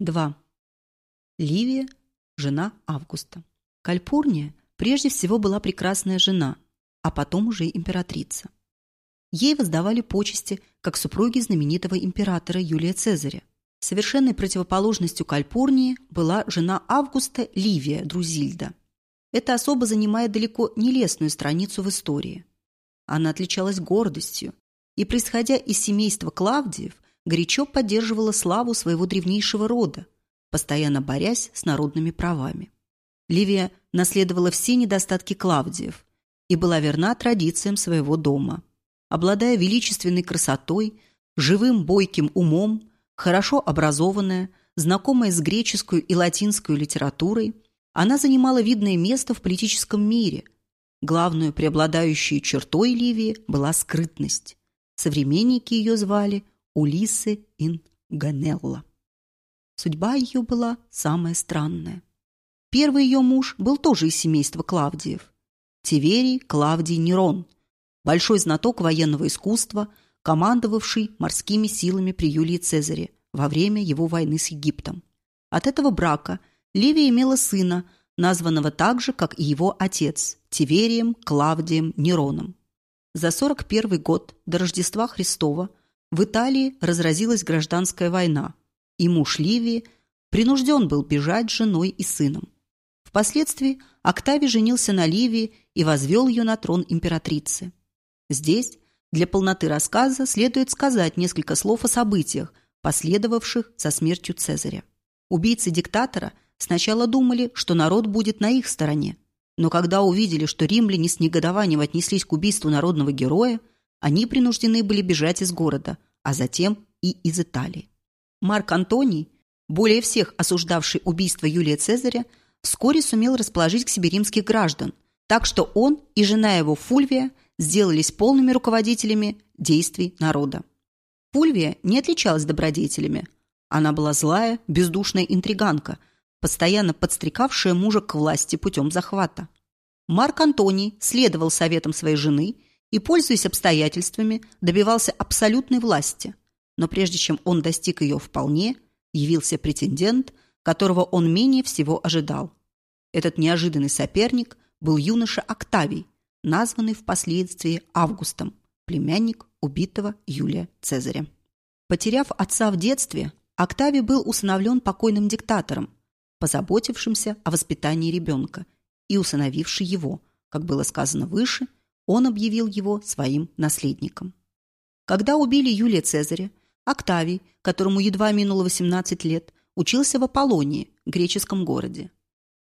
2. Ливия – жена Августа. Кальпурния прежде всего была прекрасная жена, а потом уже императрица. Ей воздавали почести, как супруги знаменитого императора Юлия Цезаря. Совершенной противоположностью Кальпурнии была жена Августа Ливия Друзильда. Эта особа занимает далеко не лестную страницу в истории. Она отличалась гордостью и, происходя из семейства Клавдиев, горячо поддерживала славу своего древнейшего рода, постоянно борясь с народными правами. Ливия наследовала все недостатки Клавдиев и была верна традициям своего дома. Обладая величественной красотой, живым бойким умом, хорошо образованная, знакомая с греческой и латинской литературой, она занимала видное место в политическом мире. Главную преобладающей чертой Ливии была скрытность. Современники ее звали Улиссе ин Ганелла. Судьба ее была самая странная. Первый ее муж был тоже из семейства Клавдиев. Тиверий Клавдий Нерон, большой знаток военного искусства, командовавший морскими силами при Юлии Цезаре во время его войны с Египтом. От этого брака Ливия имела сына, названного так же, как и его отец, Тиверием Клавдием Нероном. За 41 год до Рождества Христова в Италии разразилась гражданская война, и муж Ливии принужден был бежать с женой и сыном. Впоследствии Октавий женился на Ливии и возвел ее на трон императрицы. Здесь для полноты рассказа следует сказать несколько слов о событиях, последовавших за смертью Цезаря. Убийцы диктатора сначала думали, что народ будет на их стороне, но когда увидели, что римляне с негодованием отнеслись к убийству народного героя, они принуждены были бежать из города, а затем и из Италии. Марк Антоний, более всех осуждавший убийство Юлия Цезаря, вскоре сумел расположить к себе римских граждан, так что он и жена его Фульвия сделались полными руководителями действий народа. Фульвия не отличалась добродетелями. Она была злая, бездушная интриганка, постоянно подстрекавшая мужа к власти путем захвата. Марк Антоний следовал советам своей жены и, пользуясь обстоятельствами, добивался абсолютной власти. Но прежде чем он достиг ее вполне, явился претендент, которого он менее всего ожидал. Этот неожиданный соперник был юноша Октавий, названный впоследствии Августом, племянник убитого Юлия Цезаря. Потеряв отца в детстве, Октавий был усыновлен покойным диктатором, позаботившимся о воспитании ребенка и усыновивший его, как было сказано выше, он объявил его своим наследником. Когда убили Юлия Цезаря, Октавий, которому едва минуло 18 лет, учился в Аполлонии, греческом городе.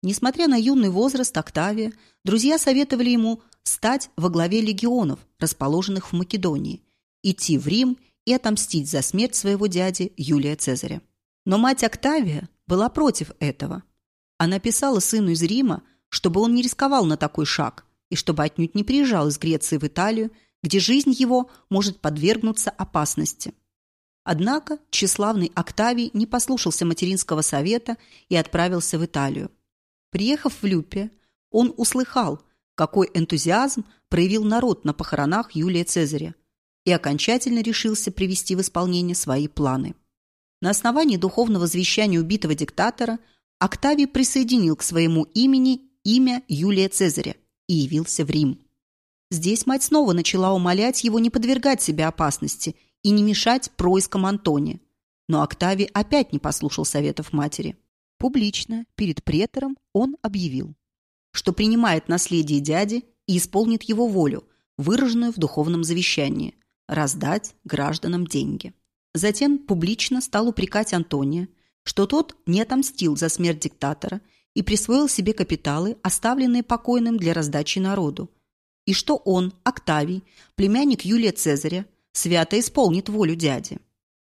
Несмотря на юный возраст Октавия, друзья советовали ему стать во главе легионов, расположенных в Македонии, идти в Рим и отомстить за смерть своего дяди Юлия Цезаря. Но мать Октавия была против этого. Она писала сыну из Рима, чтобы он не рисковал на такой шаг и чтобы отнюдь не приезжал из Греции в Италию, где жизнь его может подвергнуться опасности. Однако тщеславный Октавий не послушался материнского совета и отправился в Италию. Приехав в Люпе, он услыхал, какой энтузиазм проявил народ на похоронах Юлия Цезаря и окончательно решился привести в исполнение свои планы. На основании духовного завещания убитого диктатора Октавий присоединил к своему имени имя Юлия Цезаря и явился в Рим. Здесь мать снова начала умолять его не подвергать себя опасности и не мешать проискам Антония. Но Октавий опять не послушал советов матери. Публично, перед претором, он объявил что принимает наследие дяди и исполнит его волю, выраженную в духовном завещании – раздать гражданам деньги. Затем публично стал упрекать Антония, что тот не отомстил за смерть диктатора и присвоил себе капиталы, оставленные покойным для раздачи народу, и что он, Октавий, племянник Юлия Цезаря, свято исполнит волю дяди.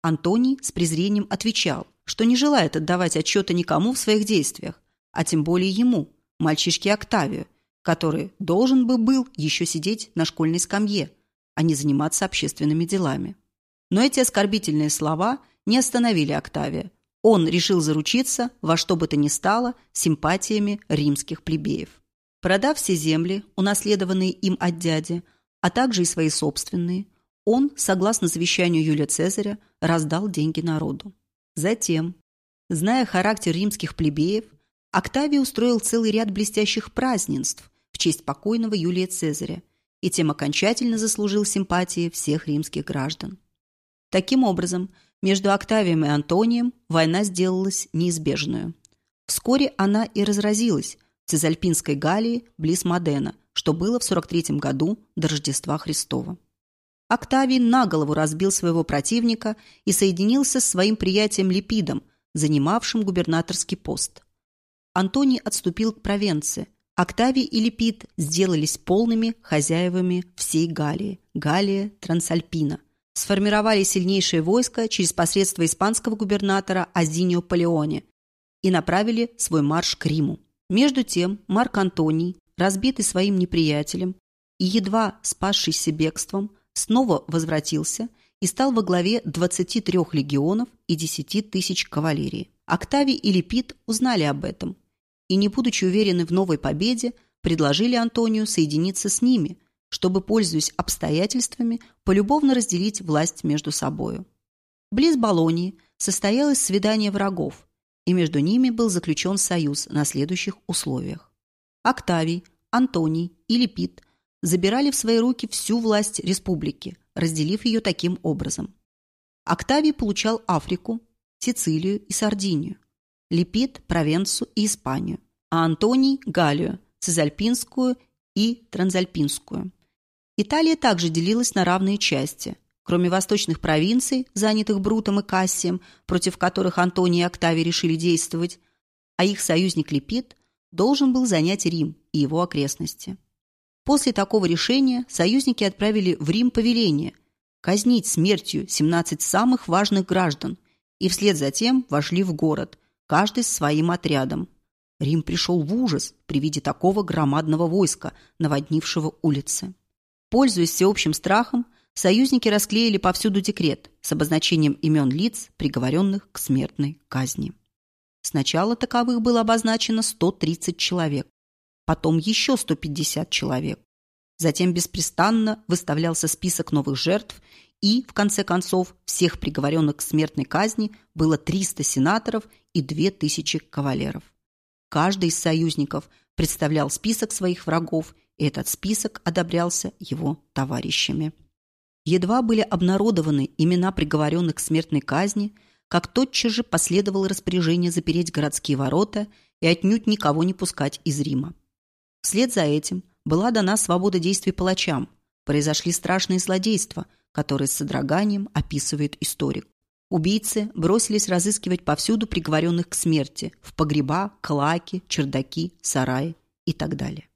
Антоний с презрением отвечал, что не желает отдавать отчета никому в своих действиях, а тем более ему, мальчишке Октавию, который должен бы был еще сидеть на школьной скамье, а не заниматься общественными делами. Но эти оскорбительные слова не остановили Октавия. Он решил заручиться во что бы то ни стало симпатиями римских плебеев. Продав все земли, унаследованные им от дяди, а также и свои собственные, он, согласно завещанию Юлия Цезаря, раздал деньги народу. Затем, Зная характер римских плебеев, Октавий устроил целый ряд блестящих празднеств в честь покойного Юлия Цезаря и тем окончательно заслужил симпатии всех римских граждан. Таким образом, между Октавием и Антонием война сделалась неизбежную. Вскоре она и разразилась в Цезальпинской Галлии близ Модена, что было в 43 году до Рождества Христова. Октавий наголову разбил своего противника и соединился с своим приятелем Липидом, занимавшим губернаторский пост. Антоний отступил к Провенции. Октавий и Липид сделались полными хозяевами всей Галлии, Галлия Трансальпина. Сформировали сильнейшее войско через посредство испанского губернатора Азинио Палеоне и направили свой марш к Риму. Между тем Марк Антоний, разбитый своим неприятелем и едва спасшийся бегством, снова возвратился и стал во главе 23 легионов и 10 тысяч кавалерии. Октавий и Липид узнали об этом и, не будучи уверены в новой победе, предложили Антонию соединиться с ними, чтобы, пользуясь обстоятельствами, полюбовно разделить власть между собою. Близ Болонии состоялось свидание врагов, и между ними был заключен союз на следующих условиях. Октавий, Антоний и Липид забирали в свои руки всю власть республики, разделив ее таким образом. Октавий получал Африку, Сицилию и Сардинию, Липид – Провенцию и Испанию, а Антоний – Галлию, Цезальпинскую и Трансальпинскую. Италия также делилась на равные части. Кроме восточных провинций, занятых Брутом и Кассием, против которых Антоний и Октавий решили действовать, а их союзник Липид должен был занять Рим и его окрестности. После такого решения союзники отправили в Рим повеление казнить смертью 17 самых важных граждан и вслед за тем вошли в город, каждый с своим отрядом. Рим пришел в ужас при виде такого громадного войска, наводнившего улицы. Пользуясь всеобщим страхом, союзники расклеили повсюду декрет с обозначением имен лиц, приговоренных к смертной казни. Сначала таковых было обозначено 130 человек, потом еще 150 человек. Затем беспрестанно выставлялся список новых жертв, и, в конце концов, всех приговоренных к смертной казни было 300 сенаторов и 2000 кавалеров. Каждый из союзников представлял список своих врагов, и этот список одобрялся его товарищами. Едва были обнародованы имена приговоренных к смертной казни, как тотчас же последовало распоряжение запереть городские ворота и отнюдь никого не пускать из Рима. Вслед за этим была дана свобода действий палачам. Произошли страшные злодейства, которые с содроганием описывает историк. Убийцы бросились разыскивать повсюду приговоренных к смерти в погреба, клаки, чердаки, сараи и так далее.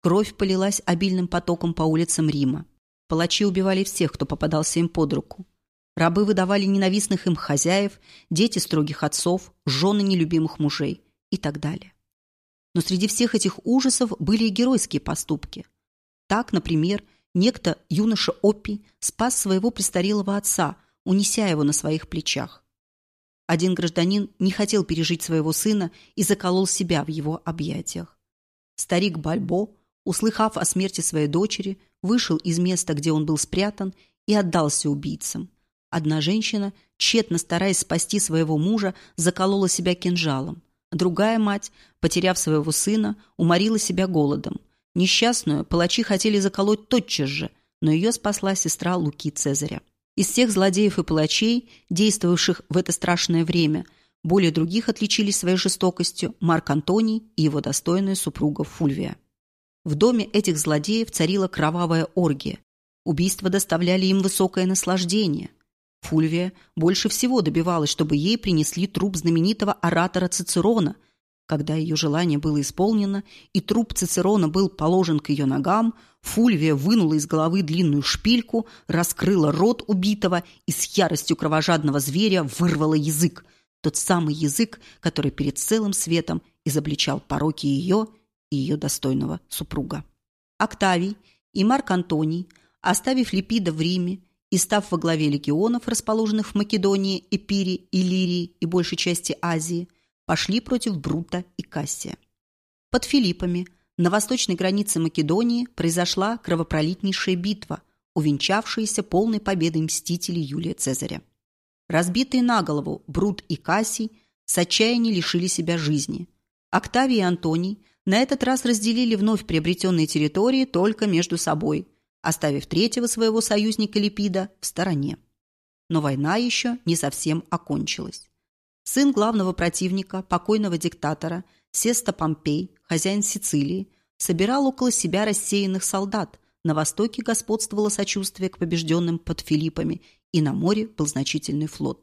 Кровь полилась обильным потоком по улицам Рима. Палачи убивали всех, кто попадался им под руку. Рабы выдавали ненавистных им хозяев, дети строгих отцов, жены нелюбимых мужей и так далее. Но среди всех этих ужасов были и геройские поступки. Так, например, некто юноша Оппи спас своего престарелого отца, унеся его на своих плечах. Один гражданин не хотел пережить своего сына и заколол себя в его объятиях. Старик Бальбо, услыхав о смерти своей дочери, вышел из места, где он был спрятан, и отдался убийцам. Одна женщина, тщетно стараясь спасти своего мужа, заколола себя кинжалом. Другая мать, потеряв своего сына, уморила себя голодом. Несчастную палачи хотели заколоть тотчас же, но ее спасла сестра Луки Цезаря. Из всех злодеев и палачей, действовавших в это страшное время, более других отличились своей жестокостью Марк Антоний и его достойная супруга Фульвия. В доме этих злодеев царила кровавая оргия. Убийства доставляли им высокое наслаждение. Фульвия больше всего добивалась, чтобы ей принесли труп знаменитого оратора Цицерона. Когда ее желание было исполнено, и труп Цицерона был положен к ее ногам, Фульвия вынула из головы длинную шпильку, раскрыла рот убитого и с яростью кровожадного зверя вырвала язык. Тот самый язык, который перед целым светом изобличал пороки ее и ее достойного супруга. Октавий и Марк Антоний, оставив Липида в Риме, и, став во главе легионов, расположенных в Македонии, Эпире, Иллирии и большей части Азии, пошли против Брута и Кассия. Под Филиппами, на восточной границе Македонии, произошла кровопролитнейшая битва, увенчавшаяся полной победой мстителей Юлия Цезаря. Разбитые на голову Брут и Кассий с отчаяния лишили себя жизни. Октавий и Антоний на этот раз разделили вновь приобретенные территории только между собой, оставив третьего своего союзника Липида в стороне. Но война еще не совсем окончилась. Сын главного противника, покойного диктатора, Сеста Помпей, хозяин Сицилии, собирал около себя рассеянных солдат. На востоке господствовало сочувствие к побежденным под Филиппами, и на море был значительный флот.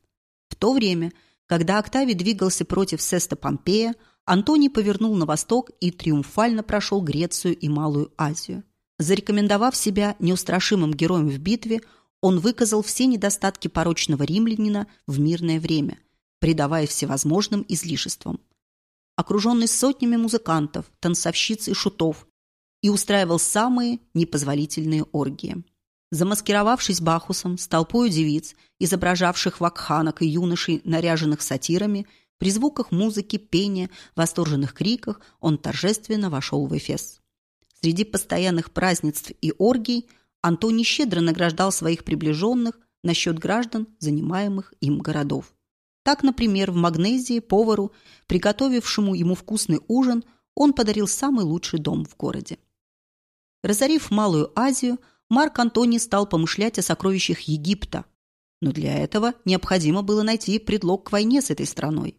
В то время, когда Октавий двигался против Сеста Помпея, Антоний повернул на восток и триумфально прошел Грецию и Малую Азию. Зарекомендовав себя неустрашимым героем в битве, он выказал все недостатки порочного римлянина в мирное время, предавая всевозможным излишествам. Окруженный сотнями музыкантов, танцовщиц и шутов, и устраивал самые непозволительные оргии. Замаскировавшись Бахусом с толпой девиц, изображавших вакханок и юношей, наряженных сатирами, при звуках музыки, пения, восторженных криках он торжественно вошел в Эфес. Среди постоянных празднеств и оргий Антоний щедро награждал своих приближенных на счет граждан, занимаемых им городов. Так, например, в Магнезии повару, приготовившему ему вкусный ужин, он подарил самый лучший дом в городе. Разорив Малую Азию, Марк Антоний стал помышлять о сокровищах Египта, но для этого необходимо было найти предлог к войне с этой страной.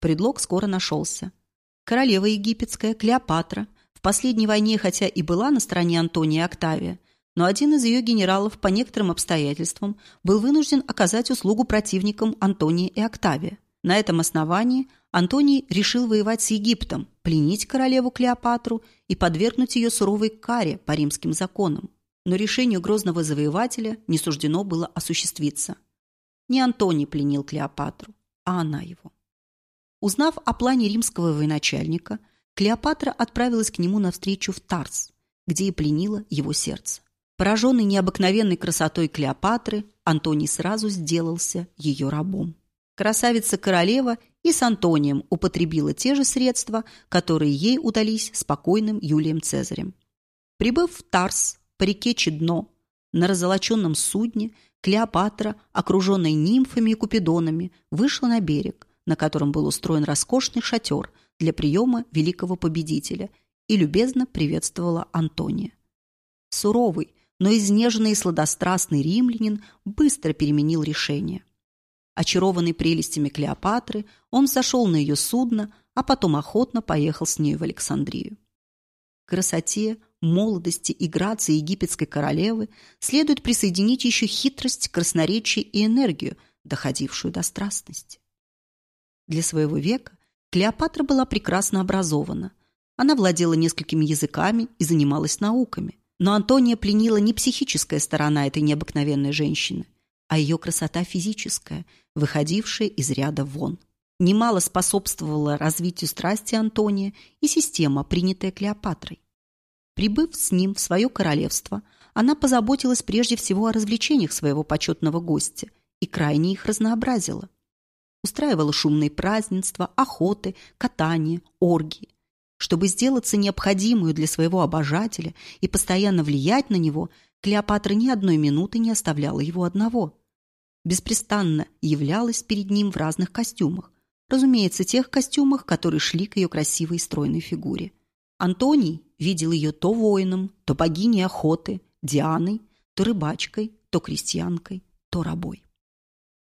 Предлог скоро нашелся. Королева египетская Клеопатра в последней войне, хотя и была на стороне Антония Октавия, но один из ее генералов по некоторым обстоятельствам был вынужден оказать услугу противникам Антония и Октавия. На этом основании Антоний решил воевать с Египтом, пленить королеву Клеопатру и подвергнуть ее суровой каре по римским законам. Но решению грозного завоевателя не суждено было осуществиться. Не Антоний пленил Клеопатру, а она его. Узнав о плане римского военачальника, Клеопатра отправилась к нему навстречу в Тарс, где и пленила его сердце. Пораженный необыкновенной красотой Клеопатры, Антоний сразу сделался ее рабом. Красавица-королева и с Антонием употребила те же средства, которые ей удались спокойным Юлием Цезарем. Прибыв в Тарс по реке Чедно, на разолоченном судне, Клеопатра, окруженная нимфами и купидонами, вышла на берег, на котором был устроен роскошный шатер для приема великого победителя и любезно приветствовала Антония. Суровый, но изнеженный и сладострастный римлянин быстро переменил решение. Очарованный прелестями Клеопатры, он зашел на ее судно, а потом охотно поехал с нею в Александрию. красоте, молодости и грации египетской королевы следует присоединить еще хитрость, красноречие и энергию, доходившую до страстности. Для своего века Клеопатра была прекрасно образована. Она владела несколькими языками и занималась науками. Но Антония пленила не психическая сторона этой необыкновенной женщины, а ее красота физическая, выходившая из ряда вон. Немало способствовала развитию страсти Антония и система, принятая Клеопатрой. Прибыв с ним в свое королевство, она позаботилась прежде всего о развлечениях своего почетного гостя и крайне их разнообразила. Устраивала шумные празднества, охоты, катания, оргии. Чтобы сделаться необходимую для своего обожателя и постоянно влиять на него, Клеопатра ни одной минуты не оставляла его одного. Беспрестанно являлась перед ним в разных костюмах. Разумеется, тех костюмах, которые шли к ее красивой стройной фигуре. Антоний видел ее то воином, то богиней охоты, Дианой, то рыбачкой, то крестьянкой, то рабой.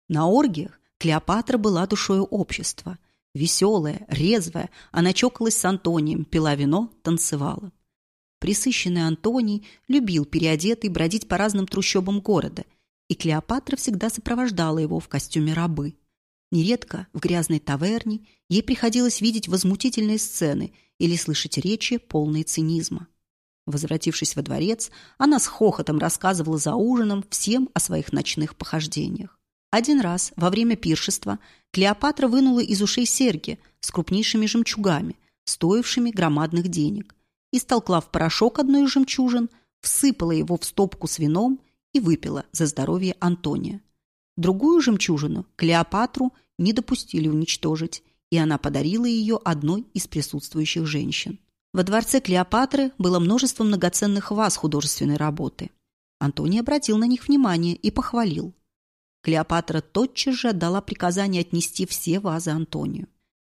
На оргиях Клеопатра была душою общества – Веселая, резвая, она чокалась с Антонием, пила вино, танцевала. Присыщенный Антоний любил переодетый бродить по разным трущобам города, и Клеопатра всегда сопровождала его в костюме рабы. Нередко в грязной таверне ей приходилось видеть возмутительные сцены или слышать речи, полные цинизма. Возвратившись во дворец, она с хохотом рассказывала за ужином всем о своих ночных похождениях. Один раз во время пиршества Клеопатра вынула из ушей серьги с крупнейшими жемчугами, стоившими громадных денег, и, столкла в порошок одной из жемчужин, всыпала его в стопку с вином и выпила за здоровье Антония. Другую жемчужину, Клеопатру, не допустили уничтожить, и она подарила ее одной из присутствующих женщин. Во дворце Клеопатры было множество многоценных ваз художественной работы. Антоний обратил на них внимание и похвалил. Клеопатра тотчас же отдала приказание отнести все вазы Антонию.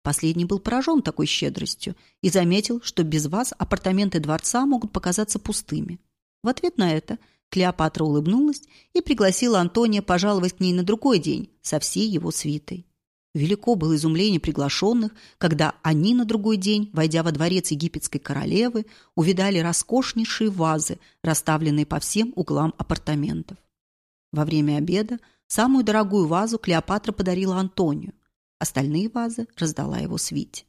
Последний был поражен такой щедростью и заметил, что без вас апартаменты дворца могут показаться пустыми. В ответ на это Клеопатра улыбнулась и пригласила Антония пожаловать к ней на другой день со всей его свитой. Велико было изумление приглашенных, когда они на другой день, войдя во дворец египетской королевы, увидали роскошнейшие вазы, расставленные по всем углам апартаментов. Во время обеда самую дорогую вазу Клеопатра подарила Антонию, остальные вазы раздала его свите.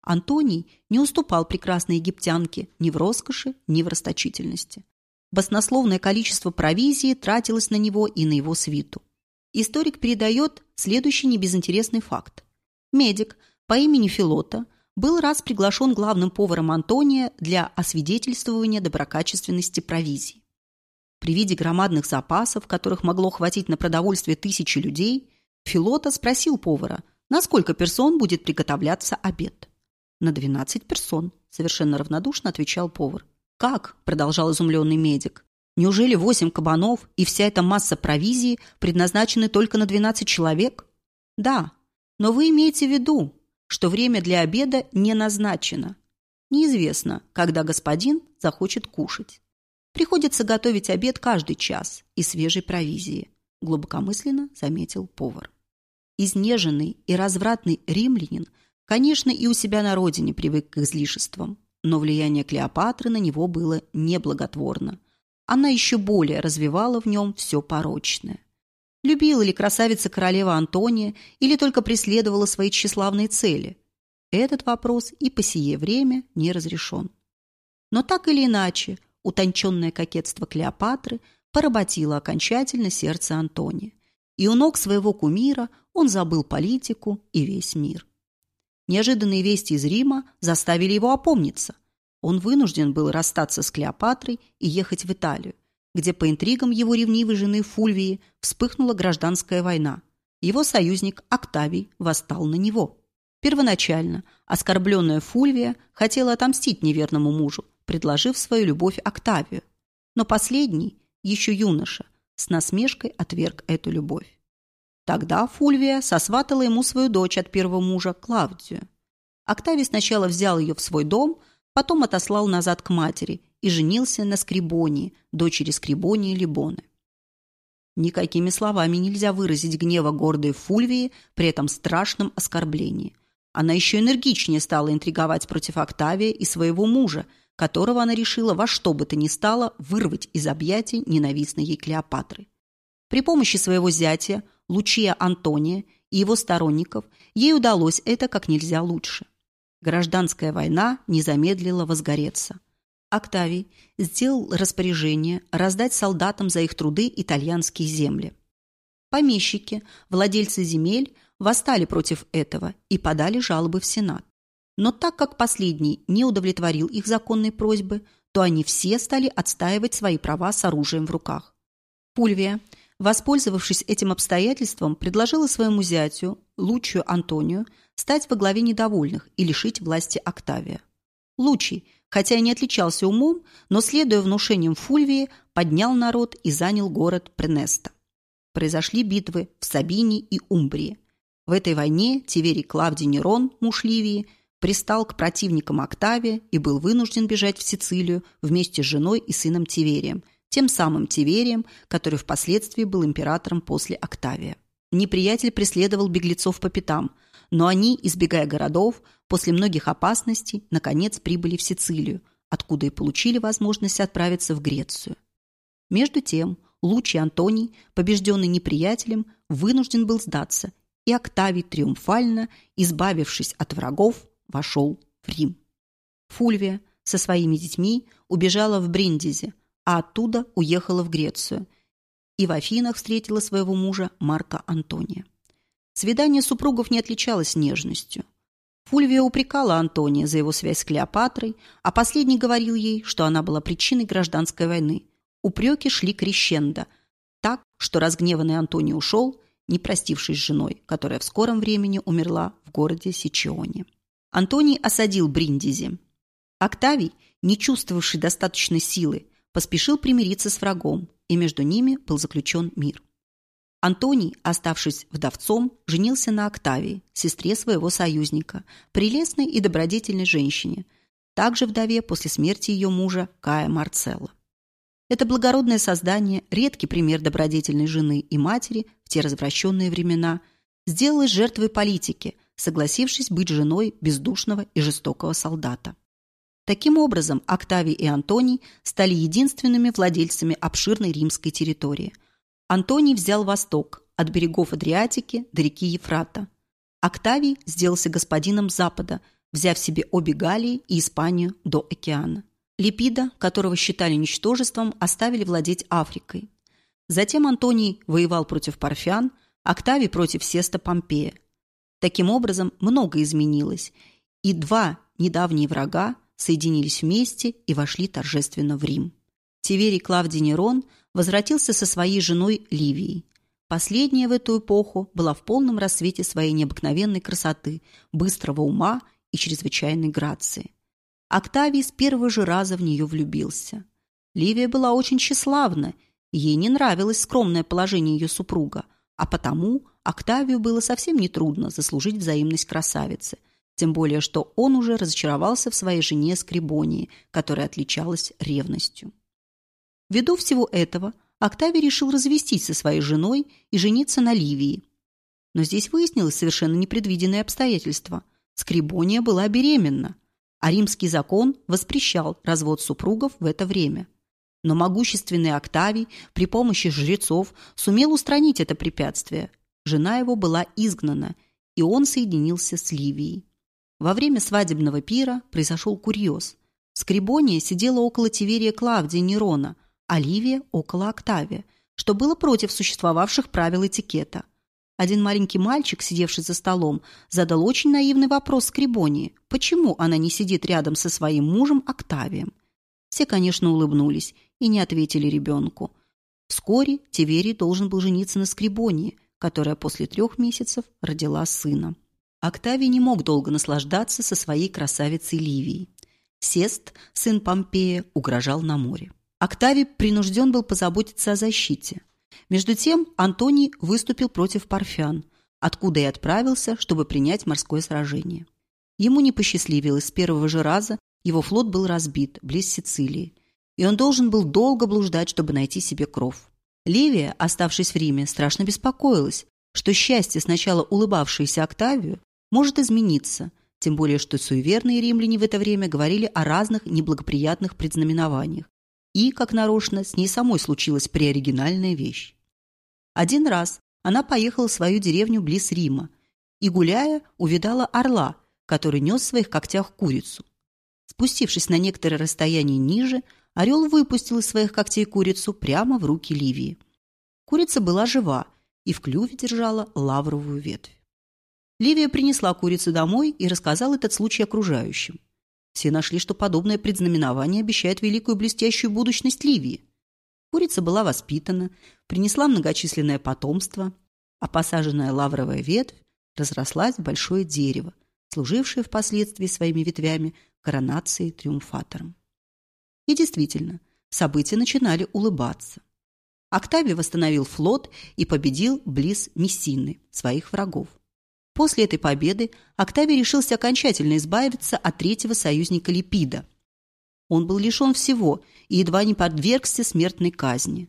Антоний не уступал прекрасной египтянке ни в роскоши, ни в расточительности. Баснословное количество провизии тратилось на него и на его свиту. Историк передает следующий небезынтересный факт. Медик по имени Филота был раз приглашен главным поваром Антония для освидетельствования доброкачественности провизии. При виде громадных запасов, которых могло хватить на продовольствие тысячи людей, Филота спросил повара, на сколько персон будет приготовляться обед. «На 12 персон», – совершенно равнодушно отвечал повар. «Как?» – продолжал изумленный медик. Неужели восемь кабанов и вся эта масса провизии предназначены только на 12 человек? Да, но вы имеете в виду, что время для обеда не назначено. Неизвестно, когда господин захочет кушать. Приходится готовить обед каждый час и свежей провизии, глубокомысленно заметил повар. Изнеженный и развратный римлянин, конечно, и у себя на родине привык к излишествам, но влияние Клеопатры на него было неблаготворно она еще более развивала в нем все порочное. Любила ли красавица королева Антония или только преследовала свои тщеславные цели? Этот вопрос и по сие время не разрешен. Но так или иначе, утонченное кокетство Клеопатры поработило окончательно сердце Антония, и у ног своего кумира он забыл политику и весь мир. Неожиданные вести из Рима заставили его опомниться – он вынужден был расстаться с Клеопатрой и ехать в Италию, где по интригам его ревнивой жены Фульвии вспыхнула гражданская война. Его союзник Октавий восстал на него. Первоначально оскорбленная Фульвия хотела отомстить неверному мужу, предложив свою любовь Октавию. Но последний, еще юноша, с насмешкой отверг эту любовь. Тогда Фульвия сосватала ему свою дочь от первого мужа Клавдию. Октавий сначала взял ее в свой дом, Потом отослал назад к матери и женился на Скрибонии, дочери Скрибонии Либоны. Никакими словами нельзя выразить гнева гордой Фульвии при этом страшном оскорблении. Она еще энергичнее стала интриговать против Октавия и своего мужа, которого она решила во что бы то ни стало вырвать из объятий ненавистной ей Клеопатры. При помощи своего зятя, Лучия Антония и его сторонников ей удалось это как нельзя лучше. Гражданская война не замедлила возгореться. Октавий сделал распоряжение раздать солдатам за их труды итальянские земли. Помещики, владельцы земель, восстали против этого и подали жалобы в Сенат. Но так как последний не удовлетворил их законной просьбы, то они все стали отстаивать свои права с оружием в руках. Пульвия, воспользовавшись этим обстоятельством, предложила своему зятю, Лучию Антонию, стать во главе недовольных и лишить власти Октавия. Лучий, хотя и не отличался умом, но, следуя внушениям Фульвии, поднял народ и занял город Пренеста. Произошли битвы в Сабине и Умбрии. В этой войне Тиверий Клавдий Нерон, муж Ливии, пристал к противникам Октавия и был вынужден бежать в Сицилию вместе с женой и сыном Тиверием, тем самым Тиверием, который впоследствии был императором после Октавия. Неприятель преследовал беглецов по пятам – но они, избегая городов, после многих опасностей, наконец прибыли в Сицилию, откуда и получили возможность отправиться в Грецию. Между тем, Лучий Антоний, побежденный неприятелем, вынужден был сдаться, и Октавий триумфально, избавившись от врагов, вошел в Рим. Фульвия со своими детьми убежала в Бриндизе, а оттуда уехала в Грецию и в Афинах встретила своего мужа Марка Антония. Свидание супругов не отличалось нежностью. Фульвия упрекала Антония за его связь с Клеопатрой, а последний говорил ей, что она была причиной гражданской войны. Упреки шли крещендо, так, что разгневанный Антоний ушел, не простившись с женой, которая в скором времени умерла в городе Сичионе. Антоний осадил Бриндизи. Октавий, не чувствовавший достаточной силы, поспешил примириться с врагом, и между ними был заключен мир. Антоний, оставшись вдовцом, женился на Октавии, сестре своего союзника, прелестной и добродетельной женщине, также вдове после смерти ее мужа Кая Марцелла. Это благородное создание, редкий пример добродетельной жены и матери в те развращенные времена, сделалось жертвой политики, согласившись быть женой бездушного и жестокого солдата. Таким образом, Октавий и Антоний стали единственными владельцами обширной римской территории. Антоний взял Восток, от берегов Адриатики до реки Ефрата. Октавий сделался господином Запада, взяв себе обе Галлии и Испанию до океана. Липида, которого считали ничтожеством, оставили владеть Африкой. Затем Антоний воевал против парфян, Октавий против Сеста Помпея. Таким образом, многое изменилось, и два недавние врага соединились вместе и вошли торжественно в Рим. Тиверий Клавдий Нерон возвратился со своей женой Ливией. Последняя в эту эпоху была в полном рассвете своей необыкновенной красоты, быстрого ума и чрезвычайной грации. Октавий с первого же раза в нее влюбился. Ливия была очень тщеславна, ей не нравилось скромное положение ее супруга, а потому Октавию было совсем нетрудно заслужить взаимность красавицы, тем более что он уже разочаровался в своей жене Скрибонии, которая отличалась ревностью. Ввиду всего этого Октавий решил развестись со своей женой и жениться на Ливии. Но здесь выяснилось совершенно непредвиденное обстоятельство. Скрибония была беременна – а римский закон воспрещал развод супругов в это время. Но могущественный Октавий при помощи жрецов сумел устранить это препятствие. Жена его была изгнана, и он соединился с Ливией. Во время свадебного пира произошел курьез. Скрибония сидела около Тиверия Клавдия Нерона, а Ливия – около Октавия, что было против существовавших правил этикета – один маленький мальчик, сидевший за столом, задал очень наивный вопрос Скрибонии, почему она не сидит рядом со своим мужем Октавием. Все, конечно, улыбнулись и не ответили ребенку. Вскоре Тиверий должен был жениться на Скрибонии, которая после трех месяцев родила сына. Октавий не мог долго наслаждаться со своей красавицей Ливией. Сест, сын Помпея, угрожал на море. Октавий принужден был позаботиться о защите – между тем Антоний выступил против парфян, откуда и отправился, чтобы принять морское сражение. Ему не посчастливилось с первого же раза, его флот был разбит близ Сицилии, и он должен был долго блуждать, чтобы найти себе кров. Ливия, оставшись в Риме, страшно беспокоилась, что счастье, сначала улыбавшееся Октавию, может измениться, тем более что суеверные римляне в это время говорили о разных неблагоприятных предзнаменованиях, и, как нарочно, с ней самой случилась преоригинальная вещь. Один раз она поехала в свою деревню близ Рима и, гуляя, увидала орла, который нес в своих когтях курицу. Спустившись на некоторое расстояние ниже, орел выпустил из своих когтей курицу прямо в руки Ливии. Курица была жива и в клюве держала лавровую ветвь. Ливия принесла курицу домой и рассказала этот случай окружающим. Все нашли, что подобное предзнаменование обещает великую блестящую будущность Ливии. Курица была воспитана, принесла многочисленное потомство, а посаженная лавровая ветвь разрослась в большое дерево, служившее впоследствии своими ветвями коронацией триумфатором. И действительно, события начинали улыбаться. Октавий восстановил флот и победил близ Мессины, своих врагов. После этой победы Октавий решился окончательно избавиться от третьего союзника Липида. Он был лишен всего и едва не подвергся смертной казни.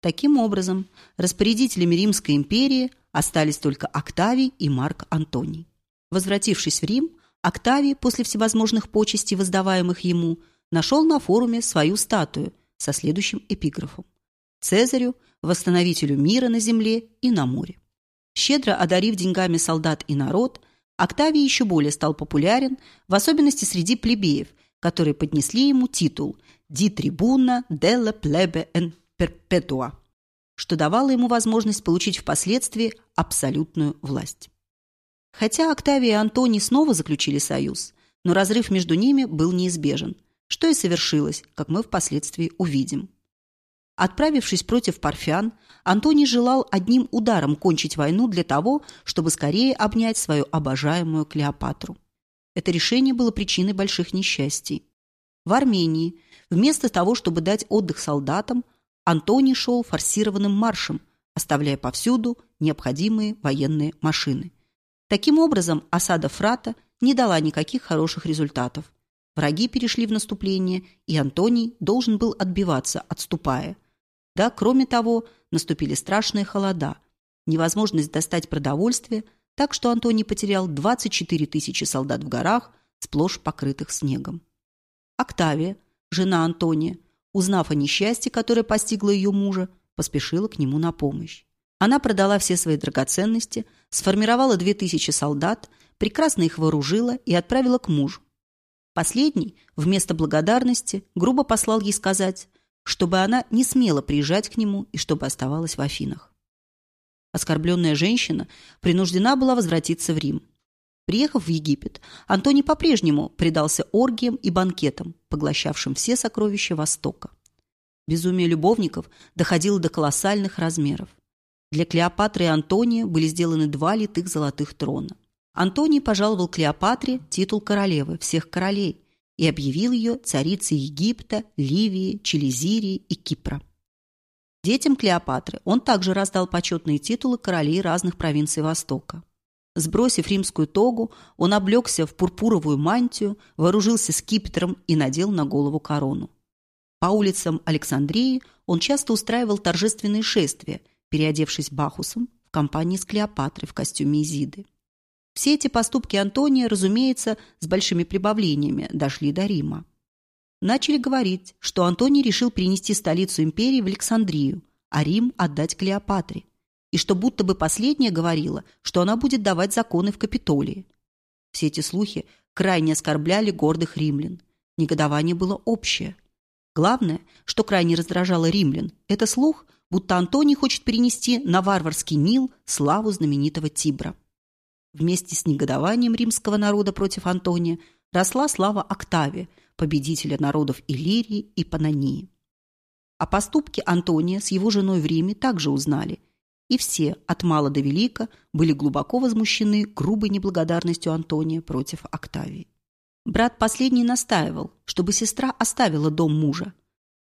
Таким образом, распорядителями Римской империи остались только Октавий и Марк Антоний. Возвратившись в Рим, Октавий, после всевозможных почестей, воздаваемых ему, нашел на форуме свою статую со следующим эпиграфом «Цезарю, восстановителю мира на земле и на море». Щедро одарив деньгами солдат и народ, Октавий еще более стал популярен, в особенности среди плебеев, которые поднесли ему титул «Ди трибуна делла плебе эн перпетуа», что давало ему возможность получить впоследствии абсолютную власть. Хотя Октавий и Антоний снова заключили союз, но разрыв между ними был неизбежен, что и совершилось, как мы впоследствии увидим. Отправившись против парфян, Антоний желал одним ударом кончить войну для того, чтобы скорее обнять свою обожаемую Клеопатру. Это решение было причиной больших несчастий. В Армении, вместо того, чтобы дать отдых солдатам, Антоний шел форсированным маршем, оставляя повсюду необходимые военные машины. Таким образом, осада Фрата не дала никаких хороших результатов. Враги перешли в наступление, и Антоний должен был отбиваться, отступая. Да, кроме того, наступили страшные холода, невозможность достать продовольствие, так что Антоний потерял 24 тысячи солдат в горах, сплошь покрытых снегом. Октавия, жена Антония, узнав о несчастье, которое постигло ее мужа, поспешила к нему на помощь. Она продала все свои драгоценности, сформировала 2000 солдат, прекрасно их вооружила и отправила к мужу. Последний, вместо благодарности, грубо послал ей сказать, чтобы она не смела приезжать к нему и чтобы оставалась в Афинах. Оскорбленная женщина принуждена была возвратиться в Рим. Приехав в Египет, Антоний по-прежнему предался оргиям и банкетам, поглощавшим все сокровища Востока. Безумие любовников доходило до колоссальных размеров. Для Клеопатры и Антония были сделаны два литых золотых трона. Антоний пожаловал Клеопатре титул королевы всех королей и объявил ее царицей Египта, Ливии, Челизирии и Кипра. Детям Клеопатры он также раздал почетные титулы королей разных провинций Востока. Сбросив римскую тогу, он облегся в пурпуровую мантию, вооружился скипетром и надел на голову корону. По улицам Александрии он часто устраивал торжественные шествия, переодевшись Бахусом в компании с Клеопатрой в костюме Изиды. Все эти поступки Антония, разумеется, с большими прибавлениями дошли до Рима. Начали говорить, что Антоний решил перенести столицу империи в Александрию, а Рим отдать Клеопатре, и что будто бы последняя говорила, что она будет давать законы в Капитолии. Все эти слухи крайне оскорбляли гордых римлян. Негодование было общее – Главное, что крайне раздражало римлян, это слух, будто Антоний хочет перенести на варварский Нил славу знаменитого Тибра. Вместе с негодованием римского народа против Антония росла слава Октавия, победителя народов Иллирии и Панонии. О поступке Антония с его женой в Риме также узнали, и все, от мала до велика, были глубоко возмущены грубой неблагодарностью Антония против Октавии. Брат последний настаивал, чтобы сестра оставила дом мужа,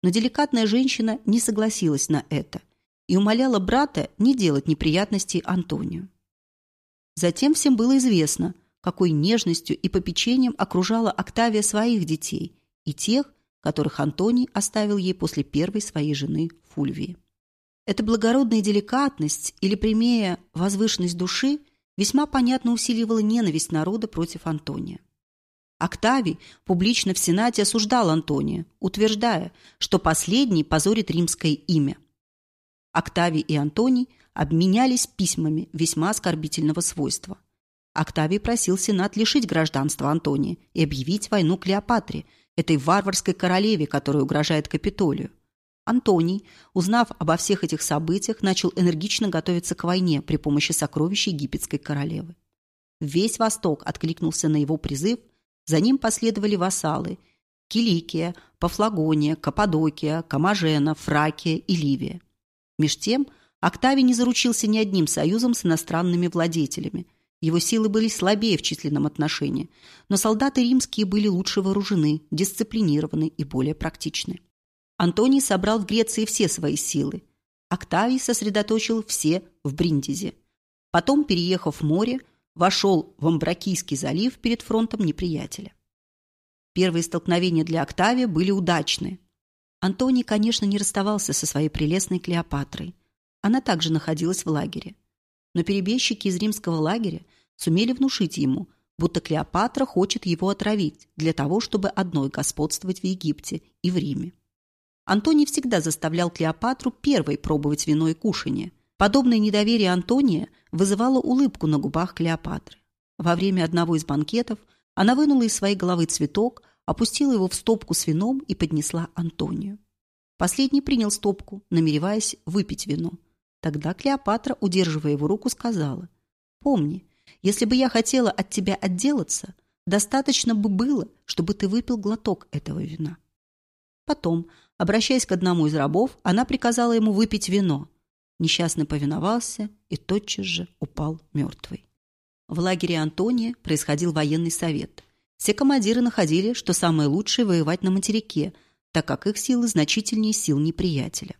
но деликатная женщина не согласилась на это и умоляла брата не делать неприятностей Антонию. Затем всем было известно, какой нежностью и попечением окружала Октавия своих детей и тех, которых Антоний оставил ей после первой своей жены Фульвии. Эта благородная деликатность, или прямее возвышенность души, весьма понятно усиливала ненависть народа против Антония. Октавий публично в Сенате осуждал Антония, утверждая, что последний позорит римское имя. Октавий и Антоний обменялись письмами весьма оскорбительного свойства. Октавий просил Сенат лишить гражданства Антония и объявить войну Клеопатре, этой варварской королеве, которая угрожает Капитолию. Антоний, узнав обо всех этих событиях, начал энергично готовиться к войне при помощи сокровищ египетской королевы. Весь Восток откликнулся на его призыв – за ним последовали вассалы – Киликия, Пафлагония, Каппадокия, Камажена, Фракия и Ливия. Меж тем, Октавий не заручился ни одним союзом с иностранными владетелями. Его силы были слабее в численном отношении, но солдаты римские были лучше вооружены, дисциплинированы и более практичны. Антоний собрал в Греции все свои силы. Октавий сосредоточил все в Бриндизе. Потом, переехав в море, вошел в Амбракийский залив перед фронтом неприятеля. Первые столкновения для Октавия были удачны. Антоний, конечно, не расставался со своей прелестной Клеопатрой. Она также находилась в лагере. Но перебежчики из римского лагеря сумели внушить ему, будто Клеопатра хочет его отравить для того, чтобы одной господствовать в Египте и в Риме. Антоний всегда заставлял Клеопатру первой пробовать вино и кушанье – Подобное недоверие Антония вызывало улыбку на губах Клеопатры. Во время одного из банкетов она вынула из своей головы цветок, опустила его в стопку с вином и поднесла Антонию. Последний принял стопку, намереваясь выпить вино. Тогда Клеопатра, удерживая его руку, сказала, «Помни, если бы я хотела от тебя отделаться, достаточно бы было, чтобы ты выпил глоток этого вина». Потом, обращаясь к одному из рабов, она приказала ему выпить вино, Несчастный повиновался и тотчас же упал мертвый. В лагере Антония происходил военный совет. Все командиры находили, что самое лучшее воевать на материке, так как их силы значительнее сил неприятеля.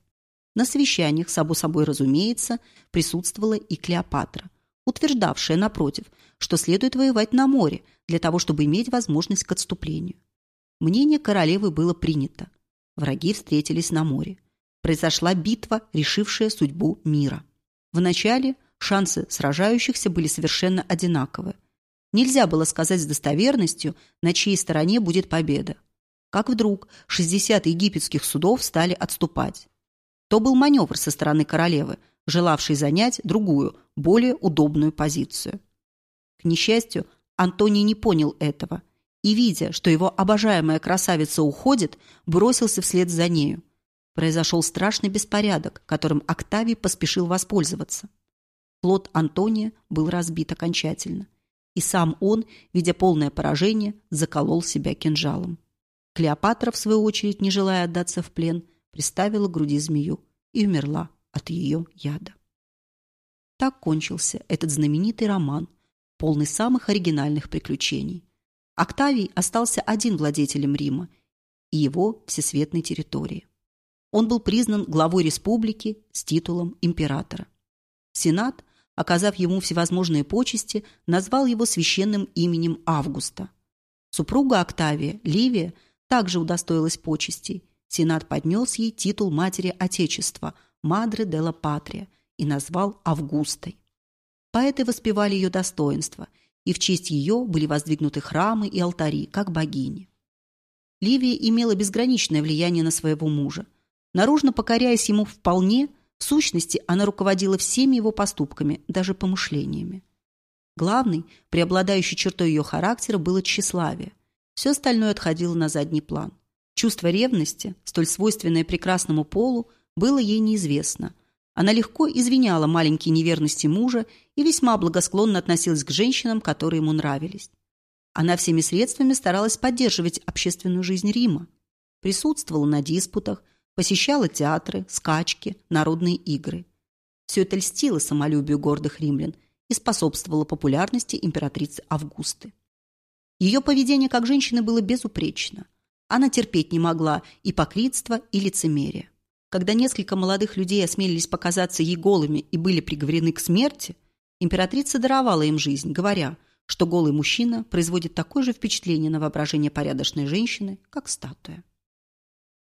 На совещаниях, само собой разумеется, присутствовала и Клеопатра, утверждавшая, напротив, что следует воевать на море для того, чтобы иметь возможность к отступлению. Мнение королевы было принято. Враги встретились на море. Произошла битва, решившая судьбу мира. Вначале шансы сражающихся были совершенно одинаковы. Нельзя было сказать с достоверностью, на чьей стороне будет победа. Как вдруг 60 египетских судов стали отступать. То был маневр со стороны королевы, желавшей занять другую, более удобную позицию. К несчастью, Антоний не понял этого и, видя, что его обожаемая красавица уходит, бросился вслед за нею. Произошел страшный беспорядок, которым Октавий поспешил воспользоваться. Флот Антония был разбит окончательно. И сам он, видя полное поражение, заколол себя кинжалом. Клеопатра, в свою очередь, не желая отдаться в плен, приставила к груди змею и умерла от ее яда. Так кончился этот знаменитый роман, полный самых оригинальных приключений. Октавий остался один владетелем Рима и его всесветной территории. Он был признан главой республики с титулом императора. Сенат оказав ему всевозможные почести, назвал его священным именем Августа. Супруга Октавия, Ливия, также удостоилась почестей. Сенат поднес ей титул матери Отечества, Мадре де ла Патрия, и назвал Августой. Поэты воспевали ее достоинство, и в честь ее были воздвигнуты храмы и алтари, как богини. Ливия имела безграничное влияние на своего мужа. Наружно покоряясь ему вполне – в сущности, она руководила всеми его поступками, даже помышлениями. Главной, преобладающей чертой ее характера было тщеславие. Все остальное отходило на задний план. Чувство ревности, столь свойственное прекрасному полу, было ей неизвестно. Она легко извиняла маленькие неверности мужа и весьма благосклонно относилась к женщинам, которые ему нравились. Она всеми средствами старалась поддерживать общественную жизнь Рима. Присутствовала на диспутах, посещала театры, скачки, народные игры. Все это льстило самолюбию гордых римлян и способствовало популярности императрицы Августы. Ее поведение как женщины было безупречно. Она терпеть не могла и покритство, и лицемерие. Когда несколько молодых людей осмелились показаться ей голыми и были приговорены к смерти, императрица даровала им жизнь, говоря, что голый мужчина производит такое же впечатление на воображение порядочной женщины, как статуя.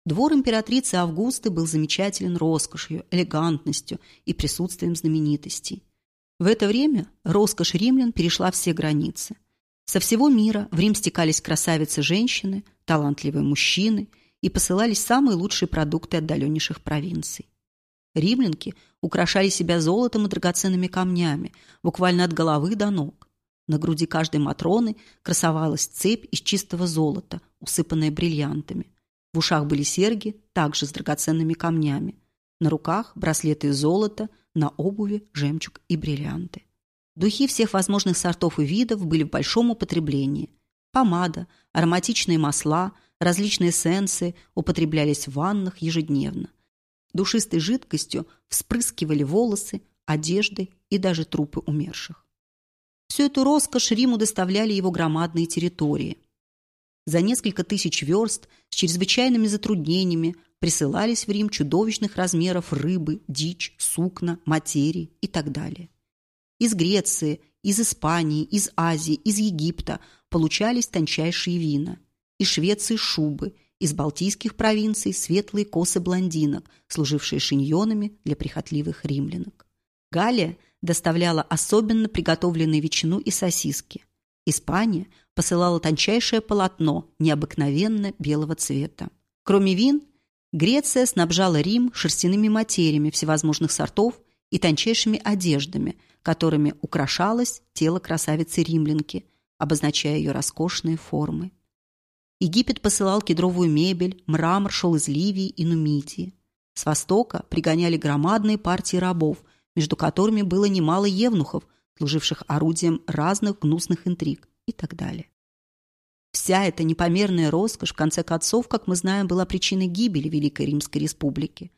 Двор императрицы Августы был замечателен роскошью, элегантностью и присутствием знаменитостей. В это время роскошь римлян перешла все границы. Со всего мира в Рим стекались красавицы-женщины, талантливые мужчины и посылались самые лучшие продукты отдаленнейших провинций. Римлянки украшали себя золотом и драгоценными камнями, буквально от головы до ног. На груди каждой Матроны красовалась цепь из чистого золота, усыпанная бриллиантами. В ушах были серьги, также с драгоценными камнями. На руках браслеты из золота, на обуви жемчуг и бриллианты. Духи всех возможных сортов и видов были в большом употреблении. Помада, ароматичные масла, различные эссенции употреблялись в ваннах ежедневно. Душистой жидкостью вспрыскивали волосы, одежды и даже трупы умерших. Всю эту роскошь Риму доставляли его громадные территории. За несколько тысяч верст с чрезвычайными затруднениями присылались в Рим чудовищных размеров рыбы, дичь, сукна, материи и так далее. Из Греции, из Испании, из Азии, из Египта получались тончайшие вина. Из Швеции шубы, из балтийских провинций светлые косы блондинок, служившие шиньонами для прихотливых римлянок. Галия доставляла особенно приготовленные ветчину и сосиски. Испания посылала тончайшее полотно необыкновенно белого цвета. Кроме вин, Греция снабжала Рим шерстяными материями всевозможных сортов и тончайшими одеждами, которыми украшалось тело красавицы-римлянки, обозначая ее роскошные формы. Египет посылал кедровую мебель, мрамор шел из Ливии и Нумидии. С востока пригоняли громадные партии рабов, между которыми было немало евнухов, служивших орудием разных гнусных интриг и так далее. Вся эта непомерная роскошь, в конце концов, как мы знаем, была причиной гибели Великой Римской Республики.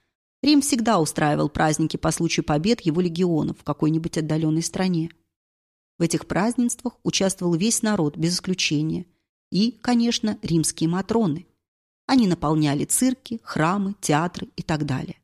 Рим всегда устраивал праздники по случаю побед его легионов в какой-нибудь отдаленной стране. В этих празднествах участвовал весь народ, без исключения. И, конечно, римские матроны. Они наполняли цирки, храмы, театры и так далее.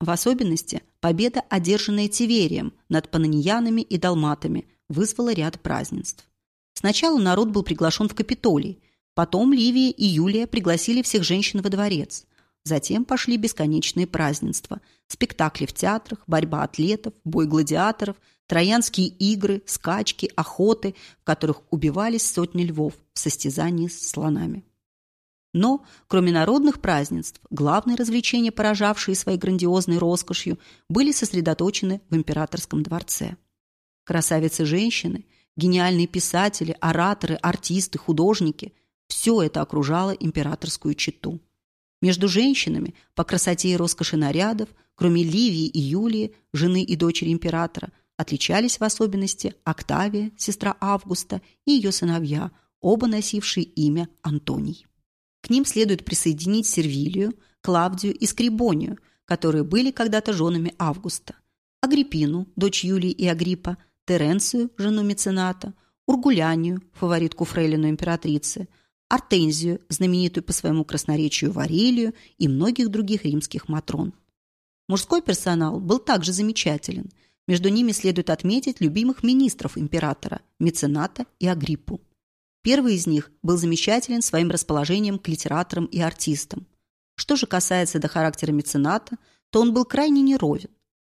В особенности победа, одержанная Тиверием над паноньянами и далматами, вызвала ряд празднеств. Сначала народ был приглашен в Капитолий, потом Ливия и Юлия пригласили всех женщин во дворец. Затем пошли бесконечные празднества, спектакли в театрах, борьба атлетов, бой гладиаторов, троянские игры, скачки, охоты, в которых убивались сотни львов в состязании с слонами. Но, кроме народных празднеств, главные развлечения, поражавшие своей грандиозной роскошью, были сосредоточены в императорском дворце. Красавицы-женщины, гениальные писатели, ораторы, артисты, художники – все это окружало императорскую чету. Между женщинами, по красоте и роскоши нарядов, кроме Ливии и Юлии, жены и дочери императора, отличались в особенности Октавия, сестра Августа, и ее сыновья, оба носившие имя Антоний. К ним следует присоединить Сервилию, Клавдию и Скрибонию, которые были когда-то женами Августа, Агриппину, дочь Юлии и Агриппа, Теренцию, жену мецената, Ургулянию, фаворитку фрейлину императрицы, Артензию, знаменитую по своему красноречию Варелию и многих других римских матрон. Мужской персонал был также замечателен. Между ними следует отметить любимых министров императора, мецената и Агриппу. Первый из них был замечателен своим расположением к литераторам и артистам. Что же касается до характера мецената, то он был крайне неровен.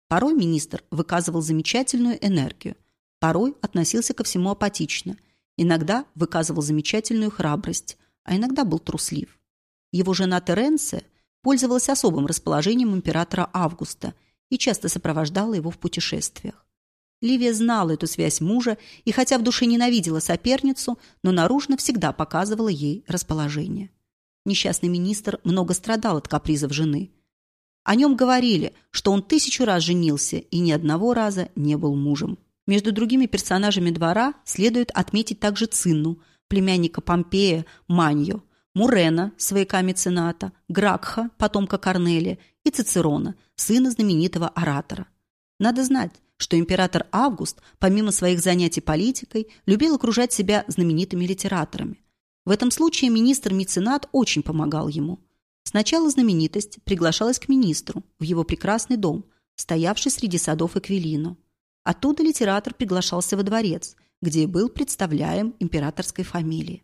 Порой министр выказывал замечательную энергию, порой относился ко всему апатично, иногда выказывал замечательную храбрость, а иногда был труслив. Его жена Теренция пользовалась особым расположением императора Августа и часто сопровождала его в путешествиях. Ливия знала эту связь мужа и, хотя в душе ненавидела соперницу, но наружно всегда показывала ей расположение. Несчастный министр много страдал от капризов жены. О нем говорили, что он тысячу раз женился и ни одного раза не был мужем. Между другими персонажами двора следует отметить также Цинну, племянника Помпея Маньо, Мурена, свояка мецената, Гракха, потомка Корнелия, и Цицерона, сына знаменитого оратора. Надо знать, что император Август, помимо своих занятий политикой, любил окружать себя знаменитыми литераторами. В этом случае министр-меценат очень помогал ему. Сначала знаменитость приглашалась к министру в его прекрасный дом, стоявший среди садов Эквилино. Оттуда литератор приглашался во дворец, где был представляем императорской фамилии.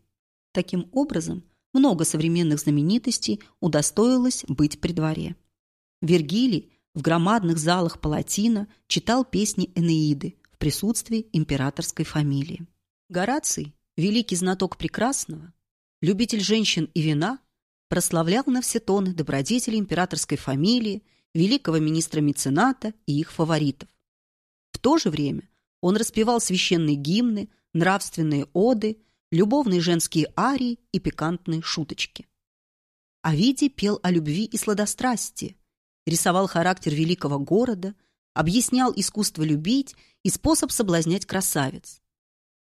Таким образом, много современных знаменитостей удостоилось быть при дворе. Вергилий в громадных залах Палатина читал песни Энеиды в присутствии императорской фамилии. Гораций, великий знаток прекрасного, любитель женщин и вина, прославлял на все тоны добродетели императорской фамилии, великого министра-мецената и их фаворитов. В то же время он распевал священные гимны, нравственные оды, любовные женские арии и пикантные шуточки. Овидий пел о любви и сладострастии, рисовал характер великого города, объяснял искусство любить и способ соблазнять красавиц.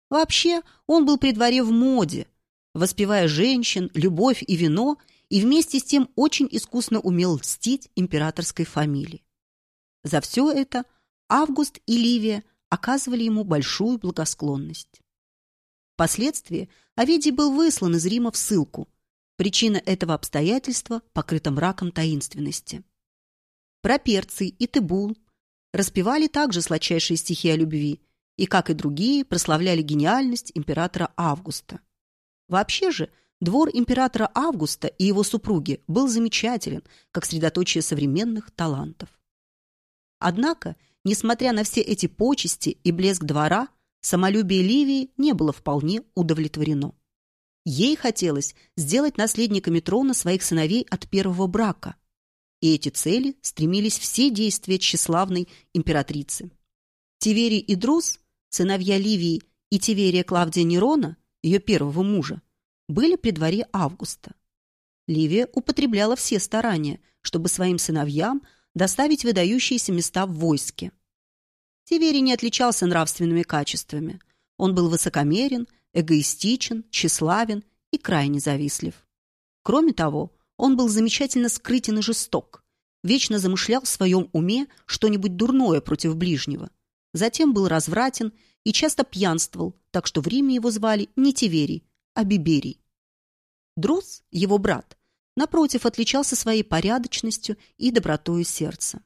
Вообще, он был при дворе в моде, воспевая женщин, любовь и вино, и вместе с тем очень искусно умел льстить императорской фамилии. За все это Август и Ливия оказывали ему большую благосклонность. Впоследствии Овидий был выслан из Рима в ссылку. Причина этого обстоятельства покрыта мраком таинственности. Проперций и Тыбул распевали также сладчайшие стихи о любви и, как и другие, прославляли гениальность императора Августа. Вообще же, двор императора Августа и его супруги был замечателен, как средоточие современных талантов. Однако, несмотря на все эти почести и блеск двора, самолюбие Ливии не было вполне удовлетворено. Ей хотелось сделать наследниками трона своих сыновей от первого брака – и эти цели стремились все действия тщеславной императрицы. Тиверий и Друз, сыновья Ливии и Тиверия Клавдия Нерона, ее первого мужа, были при дворе Августа. Ливия употребляла все старания, чтобы своим сыновьям доставить выдающиеся места в войске. Тиверий не отличался нравственными качествами. Он был высокомерен, эгоистичен, тщеславен и крайне завистлив. Кроме того, он был замечательно скрытен и жесток, вечно замышлял в своем уме что-нибудь дурное против ближнего. Затем был развратен и часто пьянствовал, так что в Риме его звали не Тиверий, а Биберий. Друз, его брат, напротив, отличался своей порядочностью и добротой сердца.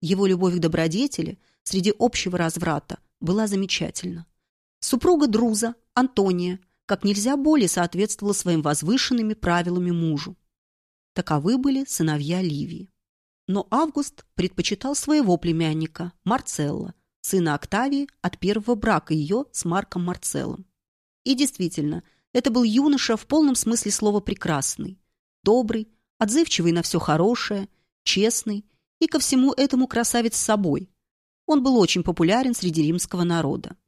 Его любовь к добродетели среди общего разврата была замечательна. Супруга Друза, Антония, как нельзя более соответствовала своим возвышенными правилами мужу. Таковы были сыновья Ливии. Но Август предпочитал своего племянника, Марцелла, сына Октавии от первого брака ее с Марком Марцеллом. И действительно, это был юноша в полном смысле слова прекрасный, добрый, отзывчивый на все хорошее, честный и ко всему этому красавец с собой. Он был очень популярен среди римского народа.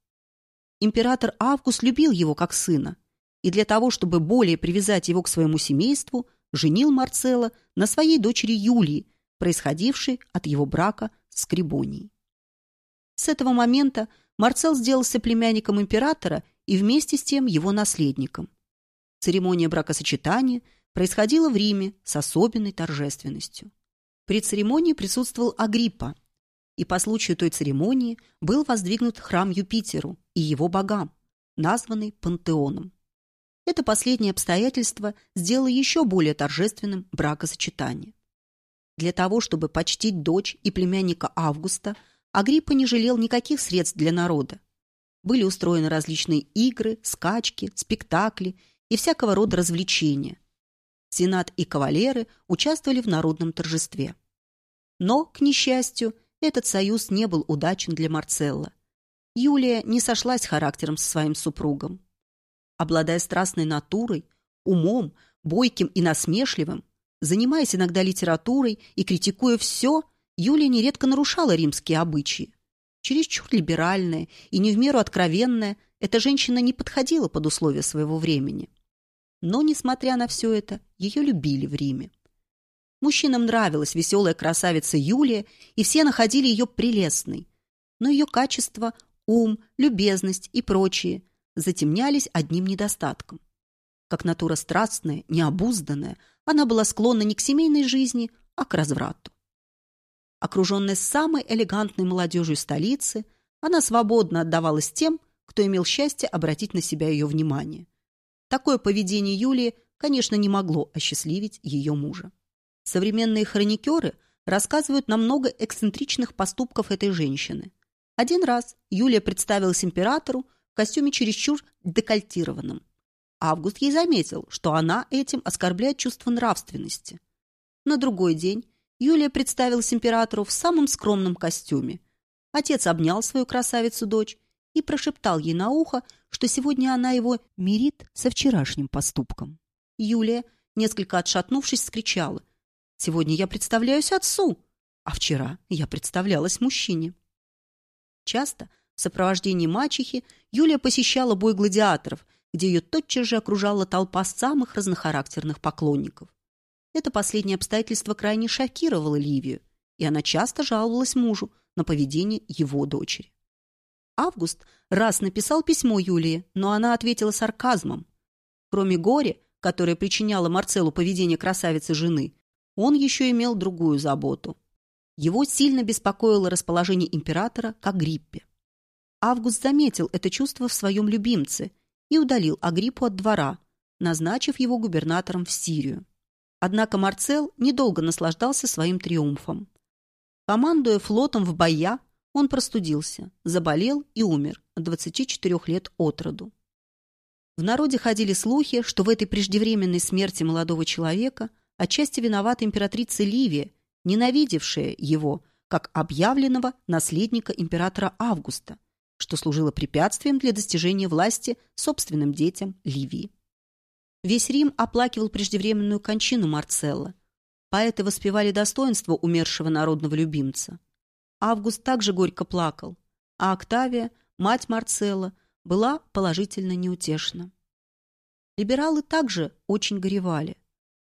Император Август любил его как сына, и для того, чтобы более привязать его к своему семейству, женил Марцелла на своей дочери Юлии, происходившей от его брака с Крибонией. С этого момента Марцел сделался племянником императора и вместе с тем его наследником. Церемония бракосочетания происходила в Риме с особенной торжественностью. При церемонии присутствовал Агриппа, и по случаю той церемонии был воздвигнут храм Юпитеру и его богам, названный Пантеоном. Это последнее обстоятельство сделало еще более торжественным бракосочетание. Для того, чтобы почтить дочь и племянника Августа, Агриппа не жалел никаких средств для народа. Были устроены различные игры, скачки, спектакли и всякого рода развлечения. Сенат и кавалеры участвовали в народном торжестве. Но, к несчастью, этот союз не был удачен для Марцелла. Юлия не сошлась характером со своим супругом. Обладая страстной натурой, умом, бойким и насмешливым, занимаясь иногда литературой и критикуя все, Юлия нередко нарушала римские обычаи. Чересчур либеральная и не в меру откровенная, эта женщина не подходила под условия своего времени. Но, несмотря на все это, ее любили в Риме. Мужчинам нравилась веселая красавица Юлия, и все находили ее прелестной. Но ее качества, ум, любезность и прочие затемнялись одним недостатком. Как натура страстная, необузданная, она была склонна не к семейной жизни, а к разврату. Окруженная самой элегантной молодежью столицы, она свободно отдавалась тем, кто имел счастье обратить на себя ее внимание. Такое поведение Юлии, конечно, не могло осчастливить ее мужа. Современные хроникеры рассказывают нам много эксцентричных поступков этой женщины. Один раз Юлия представилась императору костюме чересчур декольтированном. Август ей заметил, что она этим оскорбляет чувство нравственности. На другой день Юлия представилась императору в самом скромном костюме. Отец обнял свою красавицу-дочь и прошептал ей на ухо, что сегодня она его мирит со вчерашним поступком. Юлия, несколько отшатнувшись, скричала. «Сегодня я представляюсь отцу, а вчера я представлялась мужчине». Часто в сопровождении мачехи Юлия посещала бой гладиаторов, где ее тотчас же окружала толпа самых разнохарактерных поклонников. Это последнее обстоятельство крайне шокировало Ливию, и она часто жаловалась мужу на поведение его дочери. Август раз написал письмо Юлии, но она ответила сарказмом. Кроме горя, которое причиняло Марцеллу поведение красавицы жены, он еще имел другую заботу. Его сильно беспокоило расположение императора к Агриппе. Август заметил это чувство в своем любимце и удалил Агриппу от двора, назначив его губернатором в Сирию. Однако Марцел недолго наслаждался своим триумфом. Командуя флотом в боя, он простудился, заболел и умер от 24 лет от роду. В народе ходили слухи, что в этой преждевременной смерти молодого человека отчасти виновата императрица Ливия, ненавидевшая его, как объявленного наследника императора Августа, что служило препятствием для достижения власти собственным детям Ливии. Весь Рим оплакивал преждевременную кончину Марцелла. Поэты воспевали достоинство умершего народного любимца. Август также горько плакал, а Октавия, мать Марцелла, была положительно неутешна. Либералы также очень горевали.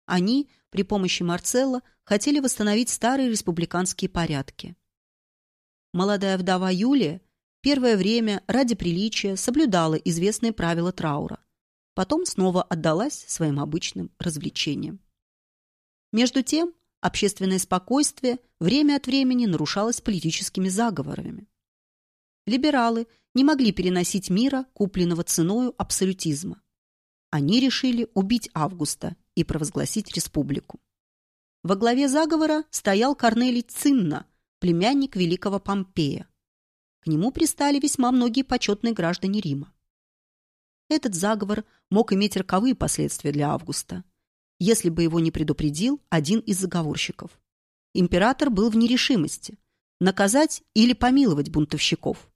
Они при помощи Марцелла хотели восстановить старые республиканские порядки. Молодая вдова Юлия первое время ради приличия соблюдала известные правила траура потом снова отдалась своим обычным развлечениям. Между тем, общественное спокойствие время от времени нарушалось политическими заговорами. Либералы не могли переносить мира, купленного ценою абсолютизма. Они решили убить Августа и провозгласить республику. Во главе заговора стоял Корнелий Цинна, племянник великого Помпея. Нему пристали весьма многие почетные граждане Рима. Этот заговор мог иметь роковые последствия для Августа, если бы его не предупредил один из заговорщиков. Император был в нерешимости – наказать или помиловать бунтовщиков.